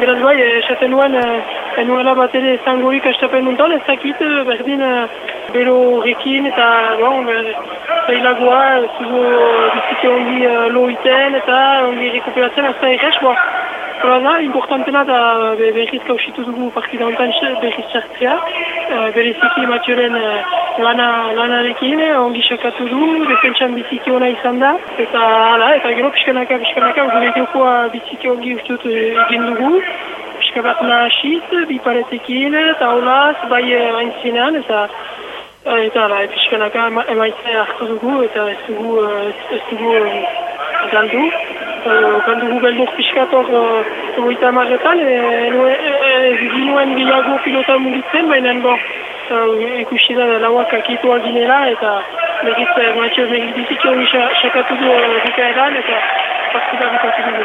beraz bai, esaten nuen, e, nuela bat ere zangorik astapen nuntan, ez dakit, berdin, bero horrekin eta, bon, zailagoa, zugu biziki ongi lo iten eta ongi rekuperatzen, ez da errez, bo, Hala da, importantena da berriz kausitu dugu partida honetan berriz sartzea. Bereziki Matioren lana, lanarekin, ongi sakatu du, defentsan biziki ona izan da. Eta hala, eta gero pixkanaka, pixkanaka, gure diokoa biziki ongi ustut egin dugu. Pixka bat nahasiz, bi paretekin, eta holaz, bai hain zinean, eta eta hala, pixkanaka emaitzea hartu dugu, eta ez dugu, ez dugu. Kan dugu beldur piskator oita marretan, ginuen gehiago pilota mugitzen, baina bo, ikusi da lauak akitua ginela, eta berriz, matxo, biziki hori sakatu du bukaeran, eta partida bukatu dugu.